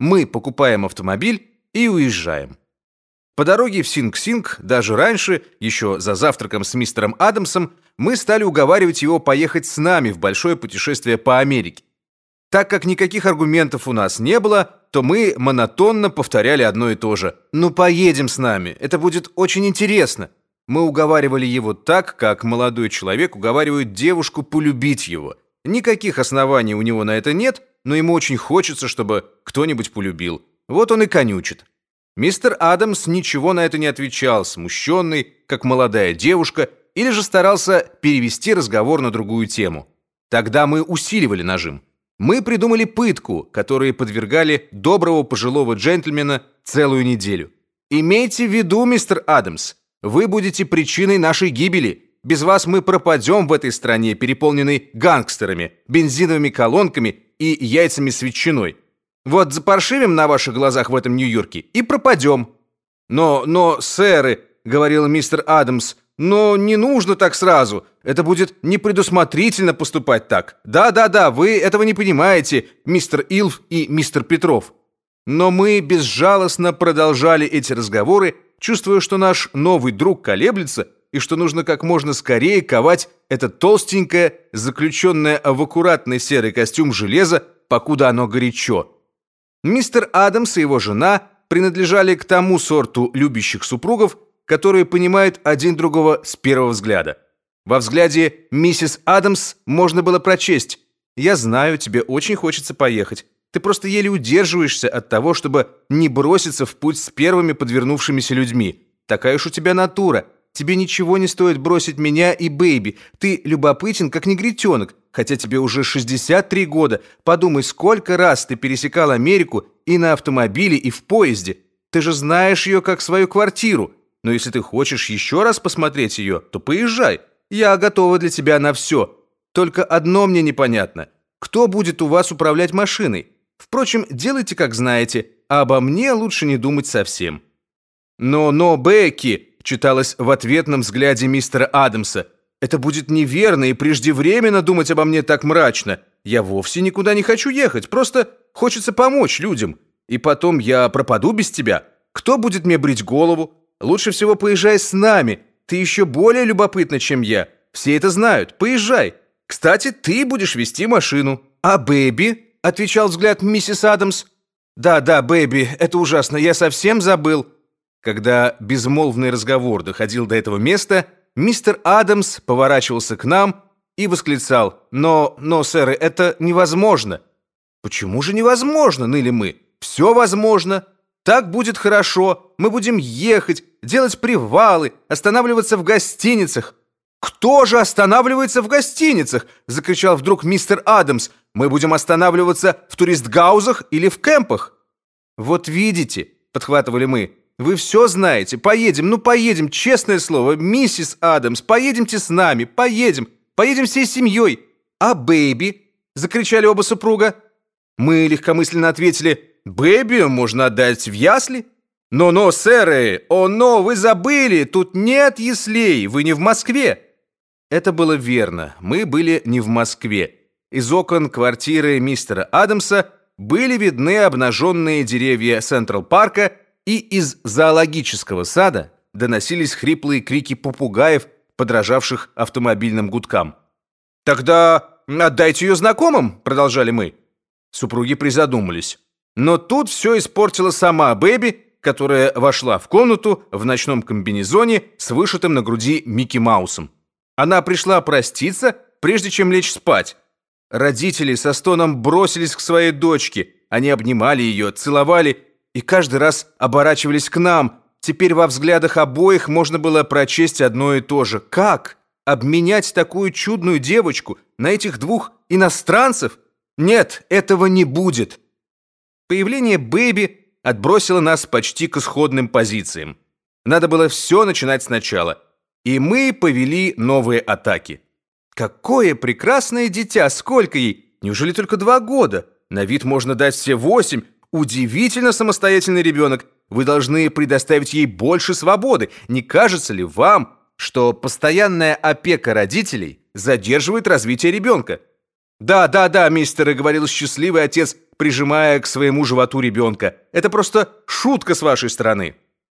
Мы покупаем автомобиль и уезжаем. По дороге в Синг-Синг, даже раньше, еще за завтраком с мистером Адамсом, мы стали уговаривать его поехать с нами в большое путешествие по Америке. Так как никаких аргументов у нас не было, то мы монотонно повторяли одно и то же. «Ну, поедем с нами, это будет очень интересно». Мы уговаривали его так, как молодой человек уговаривает девушку полюбить его. Никаких оснований у него на это нет, но ему очень хочется, чтобы кто-нибудь полюбил. Вот он и конючит. Мистер Адамс ничего на это не отвечал, смущенный, как молодая девушка, или же старался перевести разговор на другую тему. Тогда мы усиливали нажим. Мы придумали пытку, которой подвергали доброго пожилого джентльмена целую неделю. Имейте в виду, мистер Адамс, вы будете причиной нашей гибели. Без вас мы пропадем в этой стране, переполненной гангстерами, бензиновыми колонками и яйцами с ветчиной. Вот запаршивим на ваших глазах в этом Нью-Йорке и пропадем. Но, но, сэры, говорил мистер Адамс, но не нужно так сразу. Это будет непредусмотрительно поступать так. Да-да-да, вы этого не понимаете, мистер Илф и мистер Петров. Но мы безжалостно продолжали эти разговоры, чувствуя, что наш новый друг колеблется и что нужно как можно скорее ковать это толстенькое, заключенное в аккуратный серый костюм железо, покуда оно горячо. Мистер Адамс и его жена принадлежали к тому сорту любящих супругов, которые понимают один другого с первого взгляда. Во взгляде миссис Адамс можно было прочесть: "Я знаю, тебе очень хочется поехать. Ты просто еле удерживаешься от того, чтобы не броситься в путь с первыми подвернувшимися людьми. Такая уж у тебя натура. Тебе ничего не стоит бросить меня и Бэйби. Ты любопытен, как негритенок, хотя тебе уже 63 года. Подумай, сколько раз ты пересекал Америку и на автомобиле, и в поезде. Ты же знаешь ее как свою квартиру. Но если ты хочешь еще раз посмотреть ее, то поезжай. Я готова для тебя на все. Только одно мне непонятно. Кто будет у вас управлять машиной? Впрочем, делайте как знаете, а обо мне лучше не думать совсем. Но, но, Бекки, читалось в ответном взгляде мистера Адамса. Это будет неверно и преждевременно думать обо мне так мрачно. Я вовсе никуда не хочу ехать, просто хочется помочь людям. И потом я пропаду без тебя. Кто будет мне брить голову? Лучше всего поезжай с нами. Ты еще более любопытна, чем я. Все это знают. Поезжай. Кстати, ты будешь вести машину. А Бэби? Отвечал взгляд миссис Адамс. Да, да, Бэби, это ужасно. Я совсем забыл. Когда безмолвный разговор доходил до этого места, мистер Адамс поворачивался к нам и восклицал: "Но, но, сэр, это невозможно". "Почему же невозможно?" ныли мы. «Все возможно. Так будет хорошо. Мы будем ехать, делать привалы, останавливаться в гостиницах. Кто же останавливается в гостиницах? закричал вдруг мистер Адамс. Мы будем останавливаться в туристгаузах или в кемпах. Вот видите, подхватывали мы. Вы все знаете. Поедем, ну поедем, честное слово, миссис Адамс, поедемте с нами, поедем, поедем всей семьей. А Бэйби? закричали оба супруга. Мы легкомысленно ответили: Бэби можно отдать в ясли. Но-но, сэры, о, но, вы забыли, тут нет яслей, вы не в Москве. Это было верно, мы были не в Москве. Из окон квартиры мистера Адамса были видны обнаженные деревья Централ-парка, и из зоологического сада доносились хриплые крики попугаев, подражавших автомобильным гудкам. «Тогда отдайте ее знакомым», — продолжали мы. Супруги призадумались. Но тут все испортила сама Бэби, которая вошла в комнату в ночном комбинезоне с вышитым на груди Микки Маусом. Она пришла проститься, прежде чем лечь спать. Родители со стоном бросились к своей дочке. Они обнимали ее, целовали и каждый раз оборачивались к нам. Теперь во взглядах обоих можно было прочесть одно и то же. Как обменять такую чудную девочку на этих двух иностранцев? Нет, этого не будет. Появление Бэби отбросило нас почти к исходным позициям. Надо было все начинать сначала. И мы повели новые атаки. Какое прекрасное дитя! Сколько ей? Неужели только два года? На вид можно дать все восемь. Удивительно самостоятельный ребенок. Вы должны предоставить ей больше свободы. Не кажется ли вам, что постоянная опека родителей задерживает развитие ребенка? Да, да, да, мистер, говорил счастливый отец прижимая к своему животу ребенка. «Это просто шутка с вашей стороны».